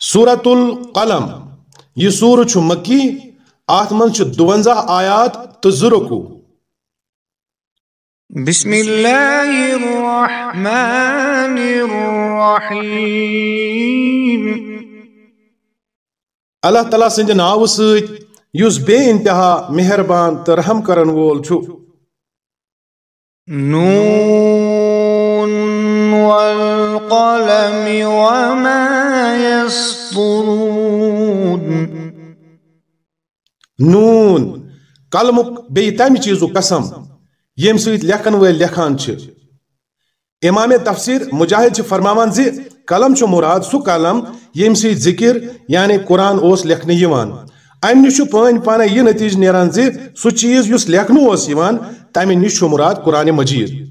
سورة القلم. یہ سور چھ مکی آت من چھ دوانزہ آیات تزرکو بسم اللہ الرحمن الرحیم. اللہ تعالیٰ سنجھ ناو سیت یس بے انتہا مہربان ترحم کرن وول چھو. نون والقلم وما يسطرون. نون قلمک بے تمہ چیزو قسم یم سیت لکھن ول لکھان چھ۔ امام تفسیر مجاہد چھ فرماوان زی قلم چھ مراد سو قلم یم سیت ذکر یعنی قرآن اوس لکھنہ یوان۔ ام نش پان پانے یہ نتیج نیران زی سو چیز یس لکھنہ اوس یوان تمہ نش چھ مراد قرآن مجید۔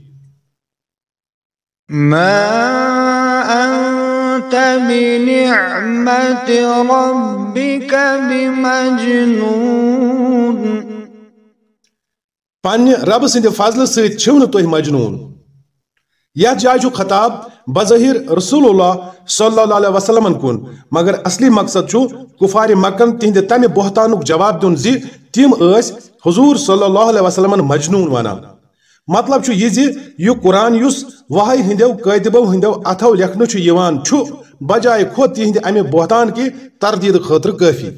ما أنت بنعمة ربك بمجنون. پنہ رب سند فضل ست چھو نہ تھی مجنون. یتھ جائے چھ خطاب بظاہر رسول اللہ صلی اللہ علیہ وسلم کن، مگر اصلی مقصد چھ کفار مکن تہند تمہ بہتانک جواب دن زی تم حضور صلی اللہ علیہ وسلم مجنون ونان۔ مطلب چھ یہ زی یہ قرآن یس وحی ہندو قیدبو ہندو اتھو لکھنہ چھ یوان چھ بجائے خود تہند امہ بہتان کی تردید خاطر کافی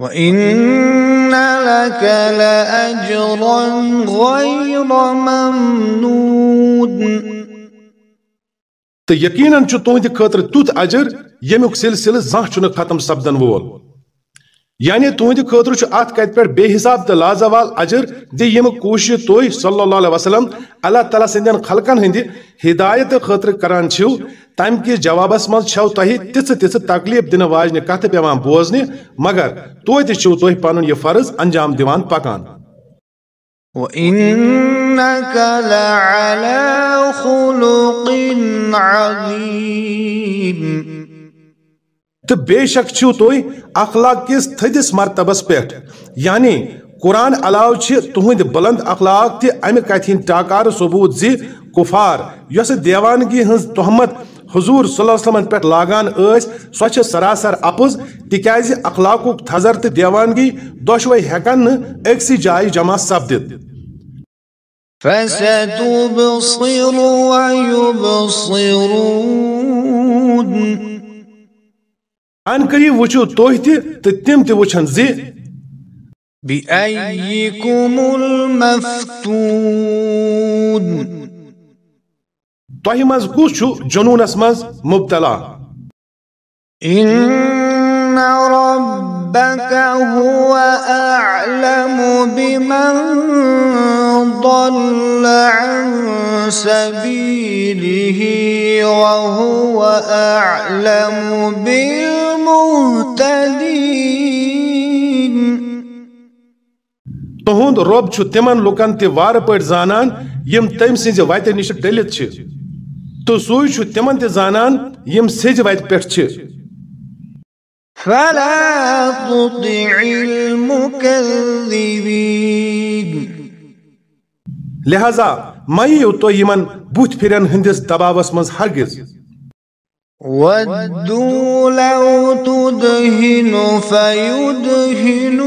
وإن لك لأجرا غير ممنون۔ تو یقیناً چھ تہند خاطر تیت اجر یمیک سلسلہ زانہ چھ ختم سپدن وول۔ یعنی تہند خاطر ات کت پہ بے حساب تو لازوال اجر دی یم کوشش تھی صلی اللہ علیہ وسلم اللہ تعالیٰ سندین خلقن ہند ہدایت خاطر کران چھو تم کس جوابس مز چھو تہ تژ تژ تکلیف دن واجنہ کت پیوان بوزنہ، مگر توتہ چھو تھی پنن یہ فرض انجام دیوان پکان۔ وإنك لعلى خلق عظيم۔ تو بے شک چھو توئی اخلاق کس تھدس مرتبس پیٹھ یعنی قرآن علاوہ چھ تہند بلند اخلاق تہ امہ کتھین ٹاکار ثبوت زی کفار یس دیوانگی ہنز تہمت حضور صلی اللہ علیہ وسلم پیٹھ لاگان اس سو چھ سراسر اپز، تکیازِ اخلاقک تھزر تہ دیوانگی دۄشوے ہیکن نہ أکسی جمع سپدِتھ فستبصر ويبصرون ان قریب وچھو تُہۍ تہِ تہٕ تِم تہِ وٕچھن زِ تۄہہِ منٛز کُس چھُ جنوٗنس منٛز مبتلا۔ ربك هو أعلم بمن ضل عن سبيله وهو أعلم بالمهتدين رۄب چھُ تِمن لُکن تہِ وارٕ پٲٹھۍ زانان یِم تٔمۍ سٕنزِ وتہِ نِش تہٕ سُے چھُ تِمن تہِ زانان یِم سیٚزِ وتہِ المكذبين۔ لہذا مٔیِو تُہۍ یِمن بُتھِ پھِرٮ۪ن ہٕنٛدِس دباوس منٛز ہرگِز۔ ودوا لو تدهن فيدهنون.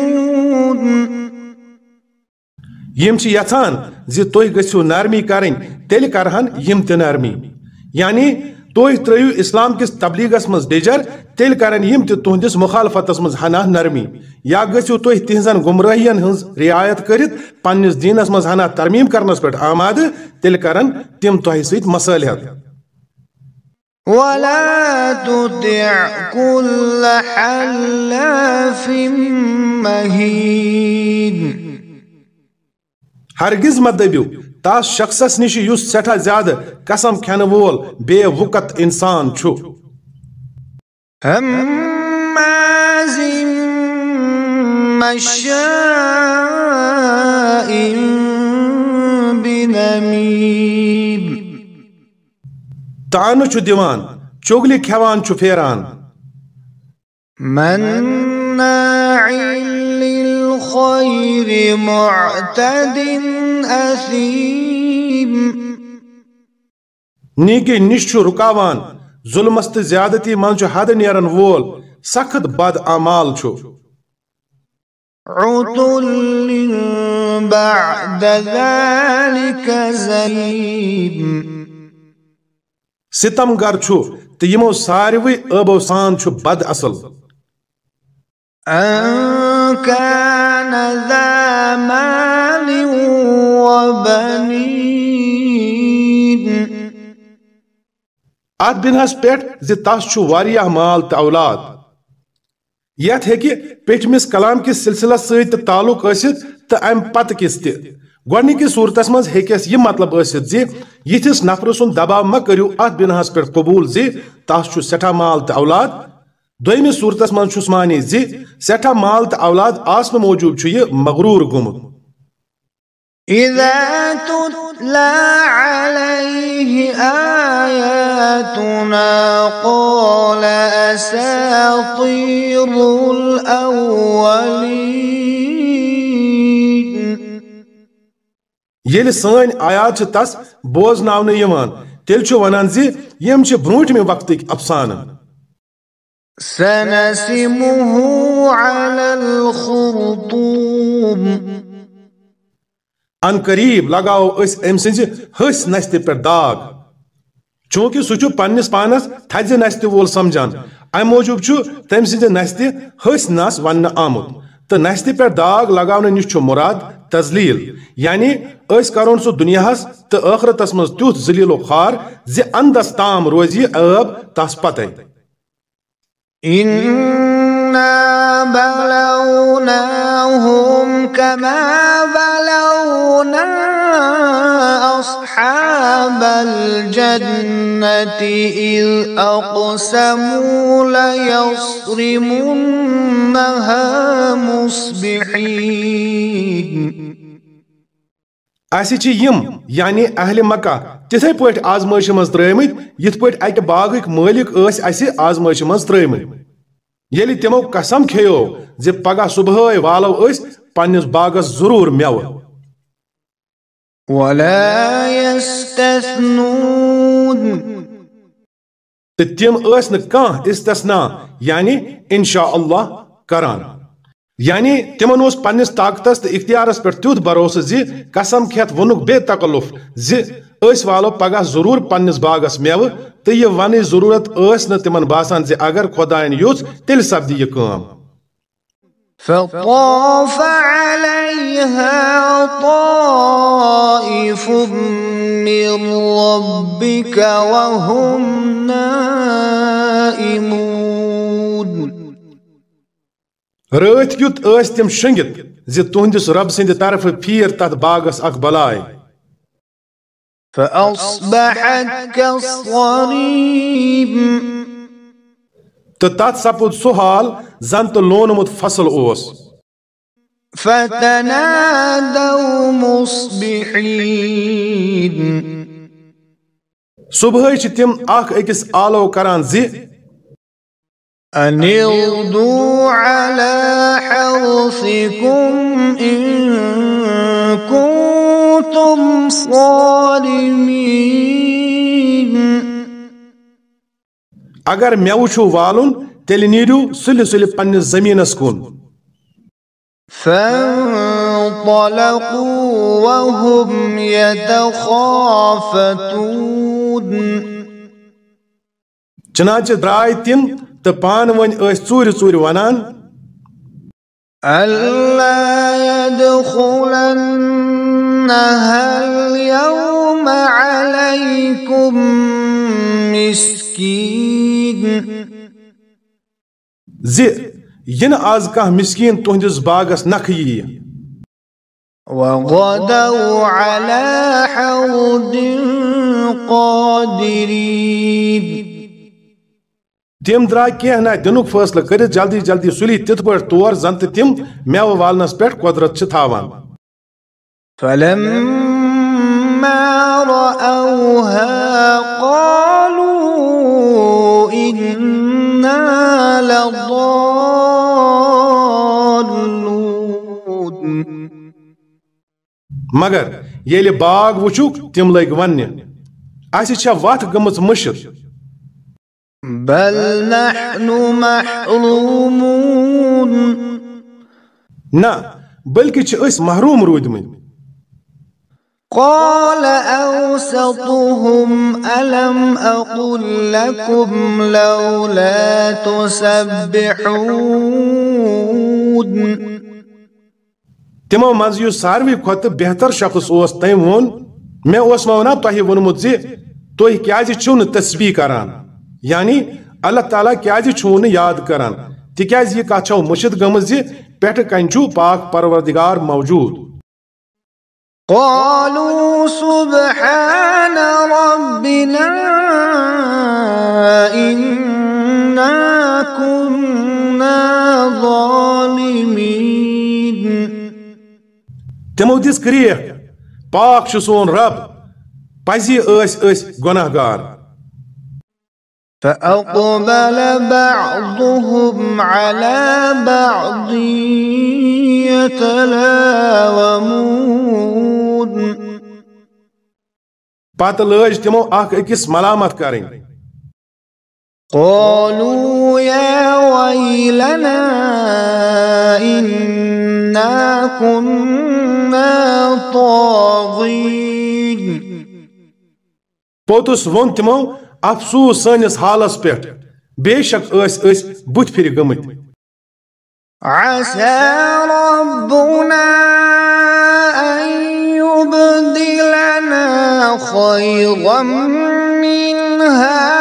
یِم چھِ یژھان زِ تُہۍ گٔژھِو نرمی کرٕنۍ، تیٚلہِ کرہن یِم تہِ نرمی یعنی تُہۍ ترٲیِو اسلام کِس تبلیغس منٛز ڈیجر تیٚلہِ کرن یِم تہِ تُہنٛدِس مخالفتس منٛز ہنا نرمی یا گٔژھِو تُہۍ تِہنٛزن گمرٲہین ہٕنٛز رعایت کٔرِتھ، پننِس دیٖنس منٛز ہنا ترمیٖم کرنس پٮ۪ٹھ آمادٕ، تیٚلہِ کرن تِم تۄہہِ سۭتۍ مصالحت ولا تطع كل حلاف مهين. ہرگز مت دٔبِو تس شخصس نِش یُس سٮ۪ٹھاہ زیادٕ قسم کھٮ۪نہٕ وول بے وُکت انسان چھُ هماز مشاء بنميم تانہٕ چھُ دِوان چُگلہِ کھٮ۪وان چھُ پھیران۔ مناع للخير معتد أثيم نیکی نِش چھُ رُکاوان ظلمس تو زیادتی من چھ حد نیرن وول سخت بد اعمال چھو عتل بعد ذلك زنيم ستم گر چھو تو یمو ساروی ابو سان چھو بد اصل كان ذا مال وبنين ات بنہس پیٹھ زِ تس چھو واریاہ مال تو اولاد یت ہیکہِ پیٹھمس کلام کس سلسلس سۭتۍ تہِ تعلق ٲسِتھ تہٕ امہِ پتہٕ کِس تہِ گۄڈنِکِس صوٗرتس منٛز ہیٚکٮ۪س یہِ مطلب ٲسِتھ زِ یِتھِس نفرٕ سُنٛد دباو مہ کٔرِو اتھ بناہس پٮ۪ٹھ قبوٗل زِ تس چھُ سٮ۪ٹھاہ مال تہٕ اولاد۔ دوٚیمِس صوٗرتس منٛز چھُس معنی زِ سٮ۪ٹھاہ مال تہٕ اولاد آسنہٕ موٗجوٗب چھُ یہِ مغروٗر گوٚمُت۔ إذا تتلى عليه آياتنا قال أساطير الأولين۔ ییٚلہِ سٲنۍ آیات تس تیٚلہِ چھُ ونان زِ یِم چھِ برٛونٛٹھمہِ وقتٕکۍ افسانہٕ۔ ان قریب لگاو أسۍ أمۍ سٕنزِ ۂسۍ نستہِ پٮ۪ٹھ داغ۔ چوٗنٛکہِ سُہ چھُ پننِس پانس تھزِ نستہِ وول سمجھان۔ امہِ موٗجوٗب تٔمۍ سٕنزِ نستہِ ۂسۍ نس وننہٕ آمُت۔ تو نستی پر داغ لگاونے نش چھو مراد تزلیل. یعنی اس کارون سو دنیا ہس تو آخرت اس مز تیوت زلیل و خار زی اندستام روزی اب تاس پتے. إنا بلوناهم كما بلونا أصحاب الجنة إذ أقسموا ليصرمنها مصبحين اسہِ چھِ یِم یعنی اہلِ مکہ تِتھے پٲٹھۍ آزمٲیشہِ منٛز ترٲمٕتۍ یِتھ پٲٹھۍ اکہِ باغٕکۍ مٲلِک ٲسۍ اسہِ آزمٲیشہِ منٛز ترٲمٕتۍ ییٚلہِ تِمو قسم کھیٚیو زِ پگاہ صبحٲے والو أسۍ پننِس باغس ضروٗر مٮ۪وٕ۔ تہٕ تِم ٲسۍ نہٕ کانٛہہ استثنا یعنی انشاء اللہ کران۔ یعنی تِمن اوس پننِس طاقتس تہٕ اختیارس پٮ۪ٹھ تیُتھ بھروسہٕ زِ قسم کھٮ۪تھ ووٚنُکھ بے تکلُف زِ أسۍ والو پگاہ ضروٗر پننِس باغس مٮ۪وٕ تہٕ یہِ ونٕچ ضروٗرت ٲس نہٕ تِمن باسان زِ اگر خۄداین یُژھ تیٚلہِ سپدِ یہِ کٲم۔ فطاف عليها طائف من ربك وهم نائمون کیُتھ ٲسۍ تِم شٔنگِتھ زِ تُہنٛدِس رۄب سٕنٛدِ طرفہٕ پھیٖر تتھ باغس اکھ بلاے فأصبحت كالصريم سُہ حال زن تہٕ لونمُت فصل اوس فتنادوا مصبحين صبحٲے چھِ تِم أکِس آلو کران زِ أن اغدوا على حرثكم إن كنتم صارمين اگر مٮ۪وٕ چھُو والُن تیٚلہِ نیٖرِو سُلہِ سُلہِ پننِس زٔمیٖنس کُن۔ فانطلقوا وهم يتخافتون چنانچہِ درٛاے تِم تہٕ پانہٕ ؤنۍ ٲسۍ ژوٗرِ ژوٗرِ ونان ألا يدخلنها اليوم عليكم مسكين زِ یِنہٕ آز کانٛہہ مسکیٖن تُہنٛدِس باغس نکھٕ ییہِ تِم درٛاے کینٛہہ نہ دِنُک فٲصلہٕ کٔرِتھ جلدی جلدی سُلی تِتھ پٲٹھۍ تور زن تہٕ تِم مٮ۪وٕ والنس پٮ۪ٹھ قۄدرت چھِ تھاوان۔ مگر ییٚلہِ باغ وٕچھُکھ تِم لٔگۍ وننہِ اسہِ چھےٚ وتھ گٔمٕژ مٔشِد؟ بل نحن محرومون. نہ بلکہ چھ اس محروم رودمت قال أوسطهم ألم أقل لكم لولا تسبحون؟ تمو مز یس ساروی کھت بہتر شخص اس تم وون میں اس ونا تہ ونمت زی تھی کیازِ چھو نہ تسبیح کران۔ یعنی اللہ تعالیٰ کیازِ چھو نہ یاد کران تکیاز یہ کتھ چھو مشد گمز زی پیٹھ کنچو پاک پروردگار موجود۔ قالوا سبحان ربنا إنا كنا ظالمين۔ تمو دس کریک پاک چھ سون رب پزی اس اس گناہ گار فأقبل بعضهم على بعض يتلاومون. پتہ لج تمو اخ اکس ملامت کریں قالوا يا ويلنا إنا كنا طاغين. پوتس ون تمو افسوس سانس حالس پہ بے شک اس اس بت پھر گمت عسى ربنا أن يبدلنا خيرا منها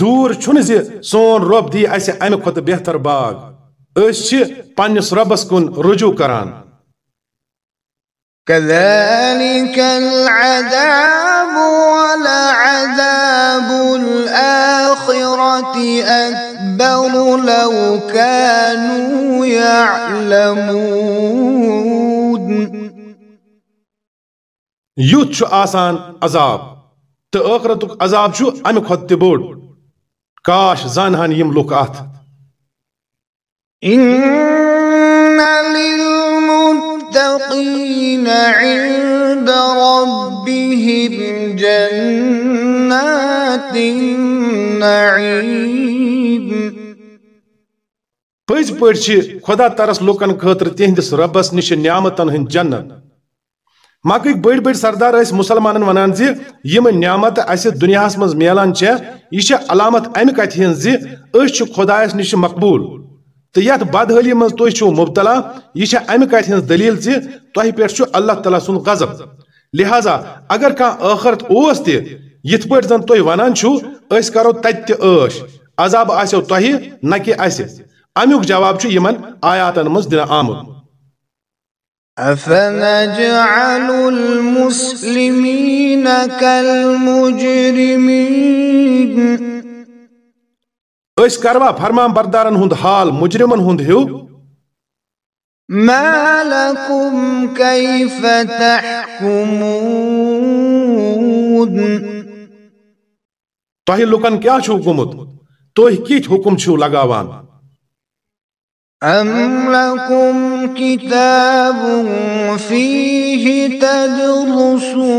دور چھن زِ سون رب دی اسہِ امہِ کھۄتہٕ بہتر باغ۔ أسۍ چھِ پننِس رۄبس کُن رجوع کران۔ كذلك العذاب ولعذاب الآخرة أكبر لو كانوا يعلمون۔ یُتھ چھُ آسان عذاب تہٕ ٲخرتُک عذاب امہِ کھۄتہٕ تہِ بوٚڑ۔ کاش زانہن یِم لُکھ اتھ إن للمتقين عند ربهم جنات النعيم۔ پٔزۍ پٲٹھۍ چھِ خۄدا ترس لُکن خٲطرٕ تِہنٛدِس رۄبس نِش نعمتن ہٕنٛدۍ جنت۔ مکٕکۍ بٔڑۍ بٔڑۍ سردار ٲسۍ مُسلمانن ونان زِ یِم نعمت اسہِ دُنیاہس منٛز میلان چھےٚ یہِ علامت امہِ کتھِ ہٕنٛز زِ أسۍ چھِ خۄدایس نِش مقبوٗل۔ تہٕ یتھ بدحٲلی منٛز تُہۍ چھِو مُبتلا، یہِ چھےٚ امہِ کتھِ ہٕنٛز دلیٖل زِ تۄہہِ پٮ۪ٹھ چھُ اللہ تعالیٰ سُنٛد غضب۔ لہذا اگر کانٛہہ ٲخرت اوس تہِ یِتھ پٲٹھۍ زن تُہۍ ونان چھِو أسۍ کرو تتہِ تہِ عذاب آسیو تۄہہِ نہ کہِ اسہِ۔ امیُک جواب چھُ یِمن آیاتن منٛز دِنہٕ آمُت أفنجعل المسلمين كالمجرمين؟ أسۍ کروا فرمان بردارن ہُنٛد حال مجرمن ہُنٛد ہیوٗ؟ ما لكم كيف تحكمون؟ تۄہہِ لُکن کیٛاہ چھُو گوٚمُت تُہۍ کِتھ حُکم چھِو لگاوان؟ أم لكم كتاب فيه تدرسون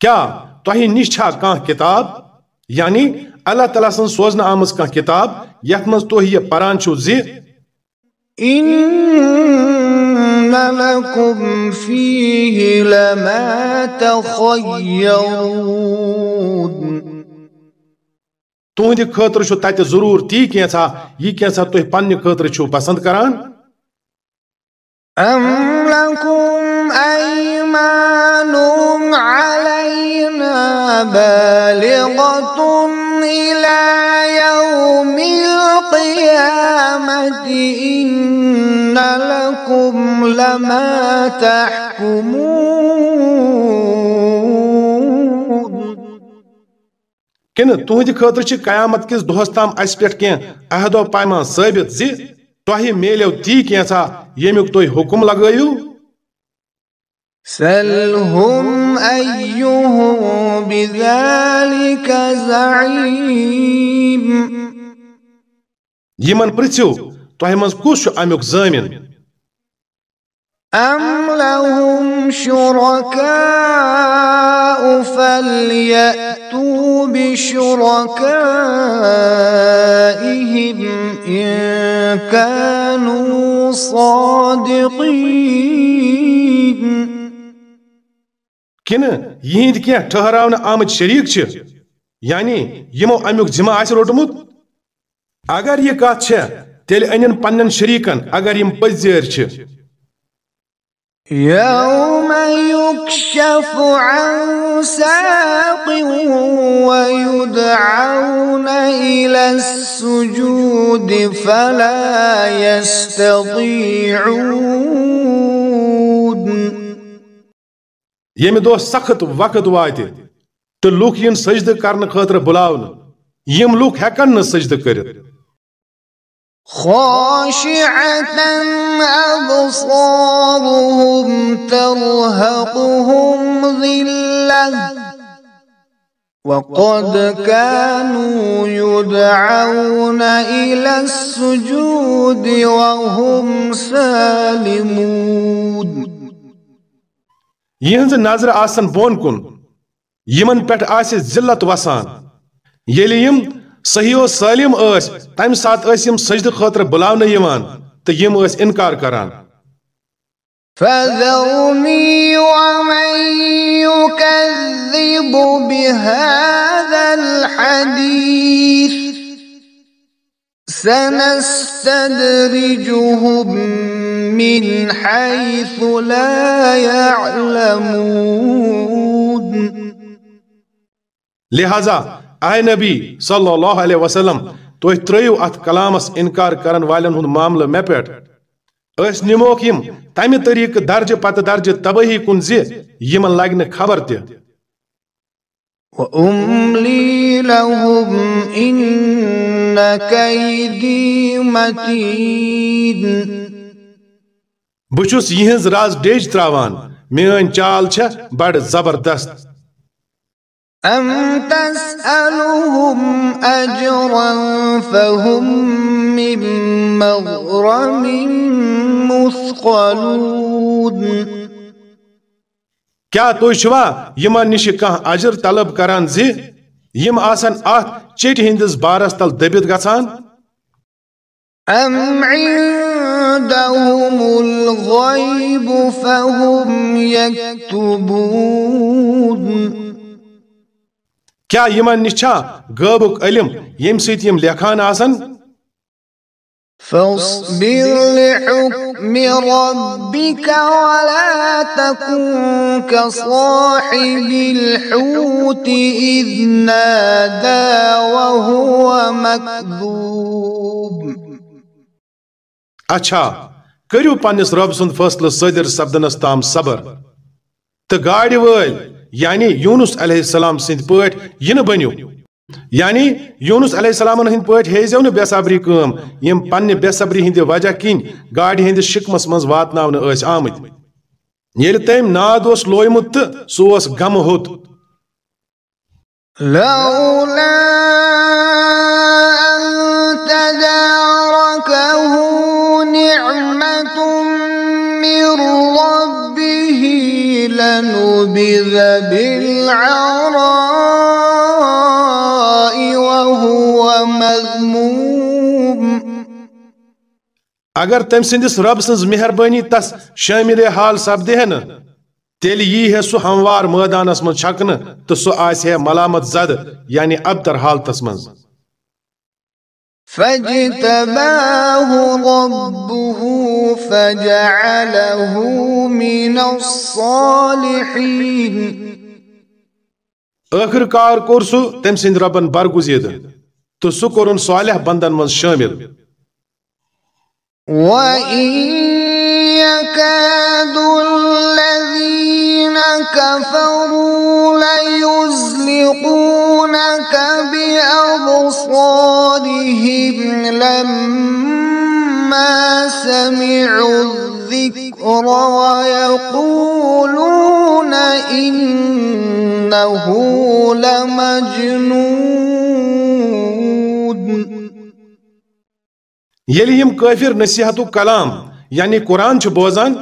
کیٛاہ تۄہہِ نِش چھا کانٛہہ کِتاب؟ یعنی اللہ تعالیٰ سٕنٛز سوزنہٕ آمٕژ کانٛہہ کِتاب؟ یتھ منٛز تُہۍ یہِ پران چھِو زِ إن لكم فيه لما تخيرون تُہنٛدِ خٲطرٕ چھُ تتہِ ضروٗر تی کینٛژھا، یہِ کینٛژھا تُہۍ پننہِ خٲطرٕ چھِو پسنٛد کران؟ أم لكم أيمان علينا بالغة إلى يوم القيامة إن لكم لما تحكمون کنہٕ تُہنٛدِ خٲطرٕ چھِ قیامت کِس دۄہس تام اسہِ پٮ۪ٹھ کینٛہہ عہد و پیمان ثٲبت زِ تۄہہِ میلیو تی کینٛژھا ییٚمیُک تُہۍ حُکم لگٲیِو سلهم أيهم بذلك زعيم یمن پرژھو تۄہہِ منٛز کُس چھُ امیُک أم لهم شركاء فليأتوا بشركائهم إن كانوا صادقين. کنہٕ؟ یِہنٛدۍ کینٛہہ ٹھہراونہٕ آمٕتۍ شریٖک چھِ؟ یعنی یِمو امیُک ذمہٕ آسہِ روٚٹمُت؟ اگر یہِ کتھ چھےٚ، تیٚلہِ أنِن پننٮ۪ن شریٖکن اگر یِم پٔزۍ چھِ۔ يوم يكشف عن ساق ويدعون إلى السجود فلا يستطيعون. ییٚمہِ دۄہ سخت وقت واتہِ تہٕ لُکھ یِن سجدٕ کرنہٕ خٲطرٕ بُلاونہٕ یِم لُکھ ہٮ۪کن نہٕ خاشعة أبصارهم ترهقهم ذلة وقد كانوا يدعون إلى السجود وهم سالمون. یِہنٛزٕ نظر آسن بۄن کُن. یِمن پٮ۪ٹھ آسہِ ذلت وسان. ییٚلہِ یِم صحیح و سٲلِم ٲسۍ تمہِ ساتہٕ ٲسۍ یِم سجدٕ خٲطرٕ بُلاونہٕ یِوان تہٕ یِم ٲسۍ اِنکار کران۔ فذرني ومن يكذب بهذا الحديث سنستدرجهم من حيث لا يعلمون۔ لہذا اے نبی صلی اللہ علیہ وسلم تُہۍ ترٲیِو اتھ کلامس انکار کرن والٮ۪ن ہُنٛد معاملہٕ مےٚ پٮ۪ٹھ أسۍ نِموکھ یِم تمہِ طریٖقہٕ درجہٕ پتہٕ درجہٕ تبٲہی کُن زِ یِمن لگہِ نہٕ خبر تہِ وأملي لهم إن كيدي متين بہٕ چھُس یِہنٛز راز ڈیج تراوان میٲنۍ چال چھےٚ بڑٕ زبردست أم تسألهم أجرا فهم من مغرم مثقلون کیٛاہ تُہۍ چھِوا یِمن نِش کانٛہہ اجر طلب کران زِ یِم آسن اتھ چیٚٹہِ ہٕنٛدِس بارس تل دٔبِتھ گژھان أم عندهم الغيب فهم يكتبون کیٛاہ یِمن نِش چھا غٲبُک علم ییٚمہِ سۭتۍ یِم لیکھان آسن؟ فاصبر لحكم ربك ولا تكن كصاحب الحوت إذ نادى وهو مكذوب اچھا کٔرِو پننِس رۄب سُنٛد فٲصلہٕ صٲدِر سپدنس تام صبر. تہٕ گاڑِ وٲلۍ یعنی یونس علیہ السلام سٕنٛدۍ پٲٹھۍ یِنہٕ بٔنِو یعنی یونس علیہ السلام ہند پٲٹھۍ ہیزیو نہٕ بے صبری کٲم، یِم پننہِ بے صبری ہٕنٛدِ وجہ کِنۍ گاڑِ ہٕنٛدِس شِکمس منٛز واتناونہٕ ٲسۍ آمٕتۍ۔ ییٚلہِ تٔمۍ ناد اس لویمت سو اس اوس ہوت۔ لولا بالعراء وهو مذموم. اگر تم سندس رب سنز مہربانی تس شامل حال سپدِ ہے تیل تیٚلہِ یی ہے سُہ ہموار مٲدانس منٛز چھکنہٕ تو سُہ آسہِ ہے ملامت زد یعنی ابتر حالتس منٛز فاجتباه ربه فجعله من الصالحين. ٲخٕر کار کوٚر سُہ تٔمۍ سٕنٛدِ رۄبن برگُزیدٕ. تہٕ سُہ کوٚرُن صالح بندن منٛز شٲمِل وإن يكاد الذين كفروا ليزلقونك بأبصارهم لما سمعوا الذكر ويقولون إنه لمجنون. یلی یم کافر نصیحتو کلام یعنی قرآن چھ بوزان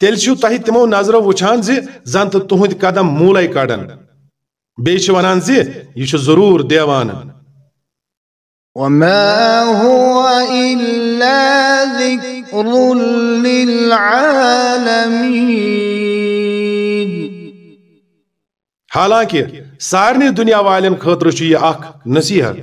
تیل چھو تہی تمو نظرو وچھان زی زن تو تہند قدم مولے کڑن بیچ ونان زی یہ ضرور دیوان۔ وما هو إلا ذكر للعالمين حالانکہ سارنی دنیا والن خاطر چھ یہ اخ نصیحت۔